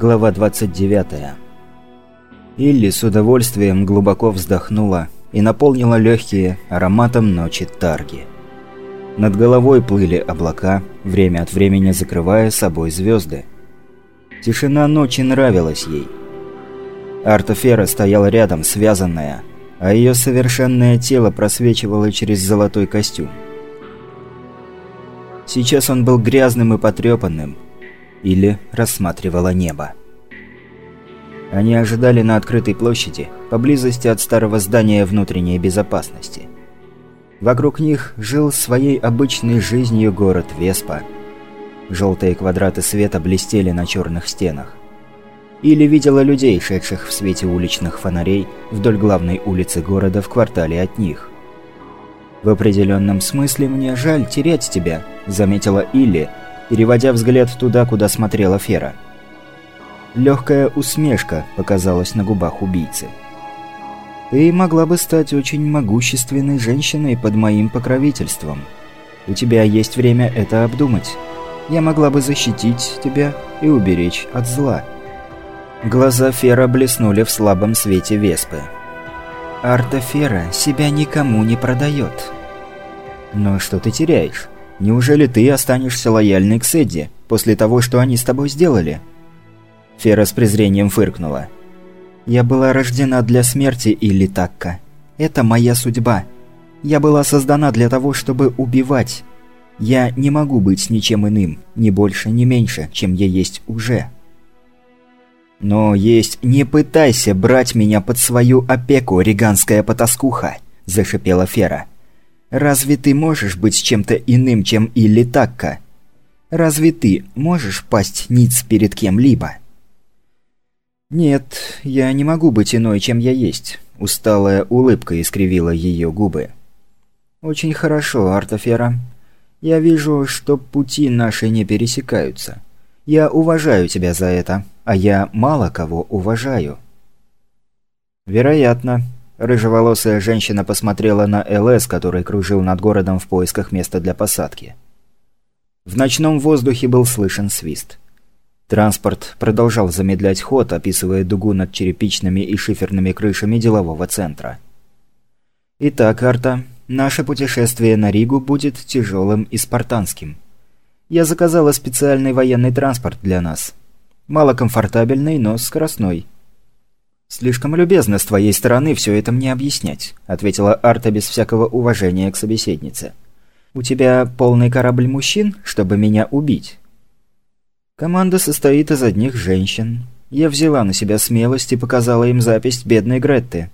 Глава 29. Илли с удовольствием глубоко вздохнула и наполнила легкие ароматом ночи Тарги. Над головой плыли облака, время от времени закрывая собой звезды. Тишина ночи нравилась ей. Артофера стояла рядом, связанная, а ее совершенное тело просвечивало через золотой костюм. Сейчас он был грязным и потрепанным, или рассматривала небо. Они ожидали на открытой площади, поблизости от старого здания внутренней безопасности. Вокруг них жил своей обычной жизнью город Веспа. Желтые квадраты света блестели на черных стенах. Или видела людей, шедших в свете уличных фонарей вдоль главной улицы города в квартале от них. «В определенном смысле мне жаль терять тебя», – заметила Илли, переводя взгляд туда, куда смотрела Фера. Легкая усмешка показалась на губах убийцы. «Ты могла бы стать очень могущественной женщиной под моим покровительством. У тебя есть время это обдумать. Я могла бы защитить тебя и уберечь от зла». Глаза Фера блеснули в слабом свете Веспы. «Арта Фера себя никому не продает». «Но что ты теряешь? Неужели ты останешься лояльной к Сэдди после того, что они с тобой сделали?» Фера с презрением фыркнула. «Я была рождена для смерти, или такка. Это моя судьба. Я была создана для того, чтобы убивать. Я не могу быть ничем иным, ни больше, ни меньше, чем я есть уже». «Но есть... Не пытайся брать меня под свою опеку, риганская потаскуха!» – зашипела Фера. «Разве ты можешь быть чем-то иным, чем Илли Такка? Разве ты можешь пасть ниц перед кем-либо?» «Нет, я не могу быть иной, чем я есть», – усталая улыбка искривила ее губы. «Очень хорошо, Артофера. Я вижу, что пути наши не пересекаются. Я уважаю тебя за это, а я мало кого уважаю». «Вероятно», – рыжеволосая женщина посмотрела на ЛС, который кружил над городом в поисках места для посадки. В ночном воздухе был слышен свист. Транспорт продолжал замедлять ход, описывая дугу над черепичными и шиферными крышами делового центра. «Итак, Арта, наше путешествие на Ригу будет тяжелым и спартанским. Я заказала специальный военный транспорт для нас. Малокомфортабельный, но скоростной». «Слишком любезно с твоей стороны все это мне объяснять», — ответила Арта без всякого уважения к собеседнице. «У тебя полный корабль мужчин, чтобы меня убить?» Команда состоит из одних женщин. Я взяла на себя смелость и показала им запись бедной Гретты.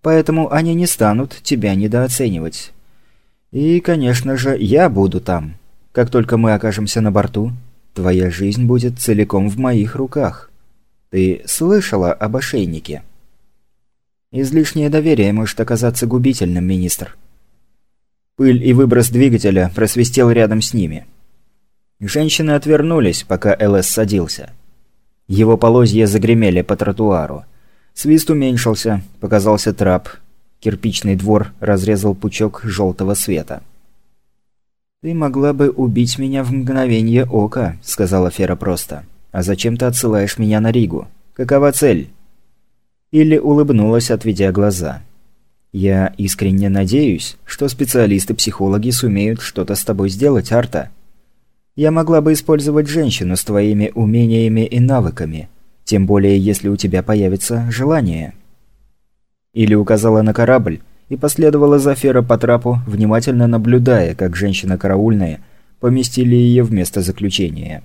Поэтому они не станут тебя недооценивать. И, конечно же, я буду там. Как только мы окажемся на борту, твоя жизнь будет целиком в моих руках. Ты слышала об ошейнике? Излишнее доверие может оказаться губительным, министр. Пыль и выброс двигателя просвистел рядом с ними. Женщины отвернулись, пока ЛС садился. Его полозья загремели по тротуару. Свист уменьшился, показался трап. Кирпичный двор разрезал пучок желтого света. «Ты могла бы убить меня в мгновение ока», — сказала Фера просто. «А зачем ты отсылаешь меня на Ригу? Какова цель?» Или улыбнулась, отведя глаза. «Я искренне надеюсь, что специалисты-психологи сумеют что-то с тобой сделать, Арта. Я могла бы использовать женщину с твоими умениями и навыками, тем более если у тебя появится желание». Или указала на корабль и последовала за Фера по трапу, внимательно наблюдая, как женщина караульная поместили ее в место заключения.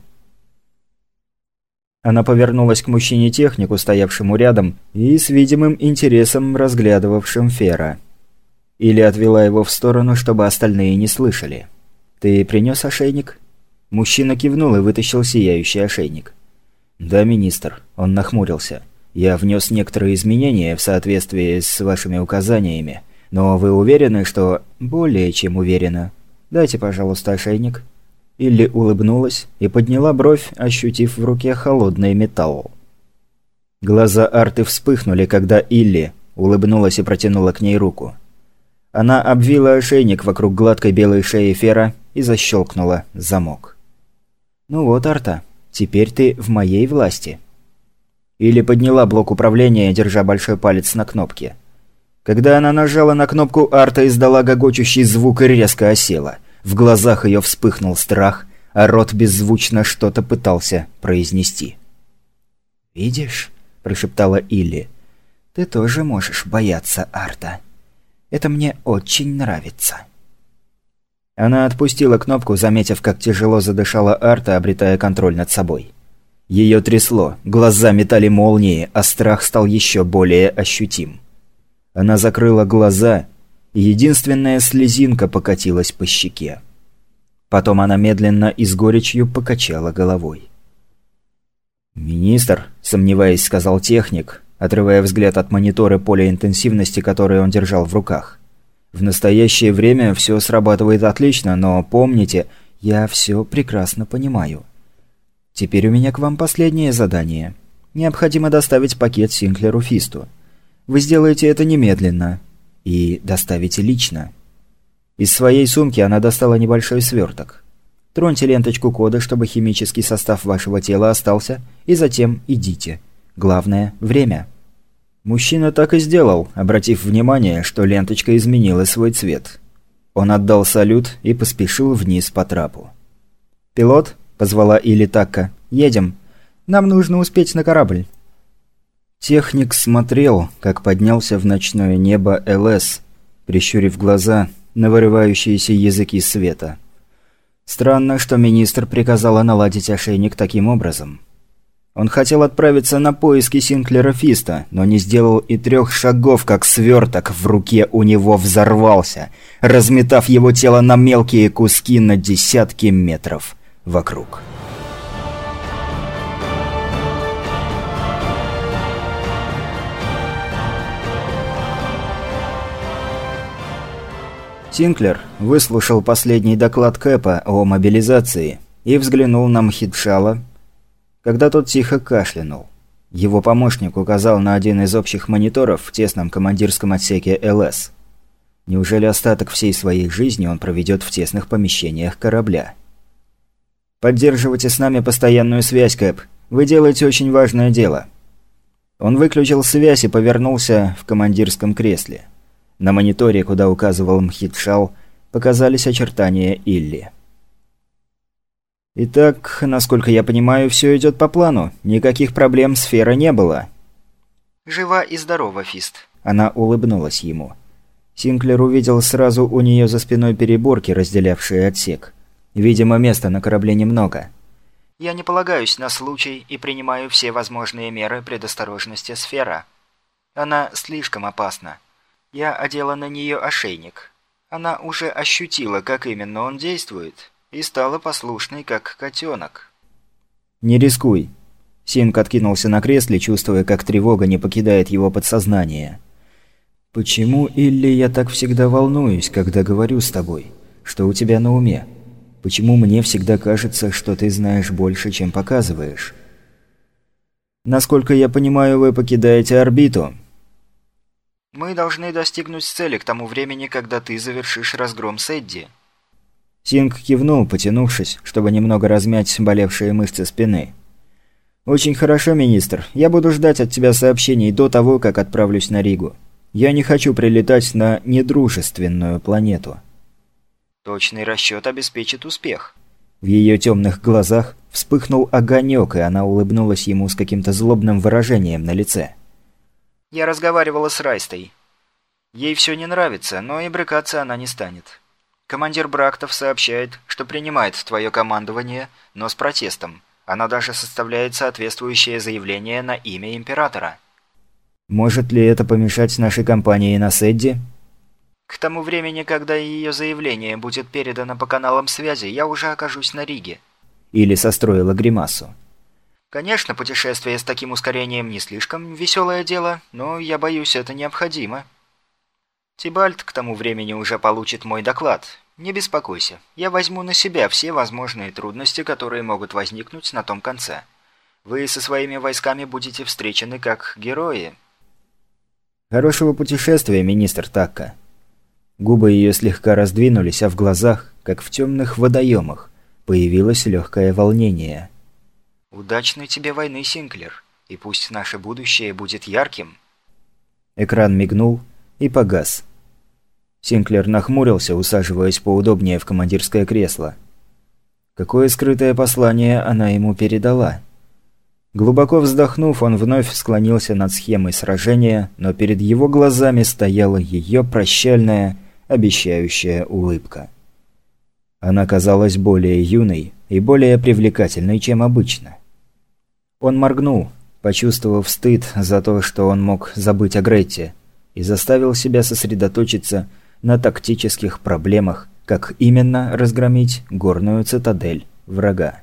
Она повернулась к мужчине-технику, стоявшему рядом, и с видимым интересом разглядывавшим Фера. Или отвела его в сторону, чтобы остальные не слышали. «Ты принес ошейник?» Мужчина кивнул и вытащил сияющий ошейник. «Да, министр». Он нахмурился. «Я внес некоторые изменения в соответствии с вашими указаниями. Но вы уверены, что...» «Более чем уверена. Дайте, пожалуйста, ошейник». Илли улыбнулась и подняла бровь, ощутив в руке холодный металл. Глаза Арты вспыхнули, когда Илли улыбнулась и протянула к ней руку. Она обвила ошейник вокруг гладкой белой шеи Фера и защелкнула замок. «Ну вот, Арта, теперь ты в моей власти». Или подняла блок управления, держа большой палец на кнопке. Когда она нажала на кнопку, Арта издала гогочущий звук и резко осела. В глазах ее вспыхнул страх, а рот беззвучно что-то пытался произнести. «Видишь?» – прошептала Илли. «Ты тоже можешь бояться Арта. Это мне очень нравится». Она отпустила кнопку, заметив, как тяжело задышала Арта, обретая контроль над собой. Ее трясло, глаза метали молнии, а страх стал еще более ощутим. Она закрыла глаза, единственная слезинка покатилась по щеке. Потом она медленно и с горечью покачала головой. «Министр», – сомневаясь, сказал техник, отрывая взгляд от монитора поля интенсивности, который он держал в руках. «В настоящее время все срабатывает отлично, но помните, я все прекрасно понимаю. Теперь у меня к вам последнее задание. Необходимо доставить пакет Синклеру Фисту. Вы сделаете это немедленно. И доставите лично». Из своей сумки она достала небольшой сверток. Троньте ленточку кода, чтобы химический состав вашего тела остался, и затем идите. Главное – время. Мужчина так и сделал, обратив внимание, что ленточка изменила свой цвет. Он отдал салют и поспешил вниз по трапу. «Пилот?» – позвала Или Такка. «Едем. Нам нужно успеть на корабль». Техник смотрел, как поднялся в ночное небо ЛС, прищурив глаза на вырывающиеся языки света. Странно, что министр приказала наладить ошейник таким образом. Он хотел отправиться на поиски Синклера Фиста, но не сделал и трех шагов, как сверток в руке у него взорвался, разметав его тело на мелкие куски на десятки метров вокруг. Синклер выслушал последний доклад Кэпа о мобилизации и взглянул на Мхитшала, когда тот тихо кашлянул. Его помощник указал на один из общих мониторов в тесном командирском отсеке ЛС. Неужели остаток всей своей жизни он проведет в тесных помещениях корабля? «Поддерживайте с нами постоянную связь, Кэп. Вы делаете очень важное дело». Он выключил связь и повернулся в командирском кресле. На мониторе, куда указывал Мхитшал, показались очертания Илли. «Итак, насколько я понимаю, все идет по плану. Никаких проблем сфера не было». «Жива и здорова, Фист». Она улыбнулась ему. Синклер увидел сразу у нее за спиной переборки, разделявшие отсек. Видимо, места на корабле немного. «Я не полагаюсь на случай и принимаю все возможные меры предосторожности сфера. Она слишком опасна. Я одела на нее ошейник. Она уже ощутила, как именно он действует, и стала послушной, как котенок. «Не рискуй». Синк откинулся на кресле, чувствуя, как тревога не покидает его подсознание. «Почему, Илли, я так всегда волнуюсь, когда говорю с тобой? Что у тебя на уме? Почему мне всегда кажется, что ты знаешь больше, чем показываешь?» «Насколько я понимаю, вы покидаете орбиту?» Мы должны достигнуть цели к тому времени, когда ты завершишь разгром Сэдди». Синг кивнул, потянувшись, чтобы немного размять болевшие мышцы спины. «Очень хорошо, министр. Я буду ждать от тебя сообщений до того, как отправлюсь на Ригу. Я не хочу прилетать на недружественную планету». «Точный расчет обеспечит успех». В ее темных глазах вспыхнул огонек, и она улыбнулась ему с каким-то злобным выражением на лице. Я разговаривала с Райстой. Ей все не нравится, но и брыкаться она не станет. Командир Брактов сообщает, что принимает твое командование, но с протестом. Она даже составляет соответствующее заявление на имя Императора. Может ли это помешать нашей компании на Седди? К тому времени, когда ее заявление будет передано по каналам связи, я уже окажусь на Риге. Или состроила гримасу. Конечно, путешествие с таким ускорением не слишком веселое дело, но я боюсь, это необходимо. Тибальт к тому времени уже получит мой доклад. Не беспокойся, я возьму на себя все возможные трудности, которые могут возникнуть на том конце. Вы со своими войсками будете встречены как герои. Хорошего путешествия, министр Такка. Губы ее слегка раздвинулись, а в глазах, как в темных водоемах, появилось легкое волнение – «Удачной тебе войны, Синклер. И пусть наше будущее будет ярким. Экран мигнул и погас. Синклер нахмурился, усаживаясь поудобнее в командирское кресло. Какое скрытое послание она ему передала? Глубоко вздохнув, он вновь склонился над схемой сражения, но перед его глазами стояла ее прощальная, обещающая улыбка. Она казалась более юной и более привлекательной, чем обычно. Он моргнул, почувствовав стыд за то, что он мог забыть о Гретте, и заставил себя сосредоточиться на тактических проблемах, как именно разгромить горную цитадель врага.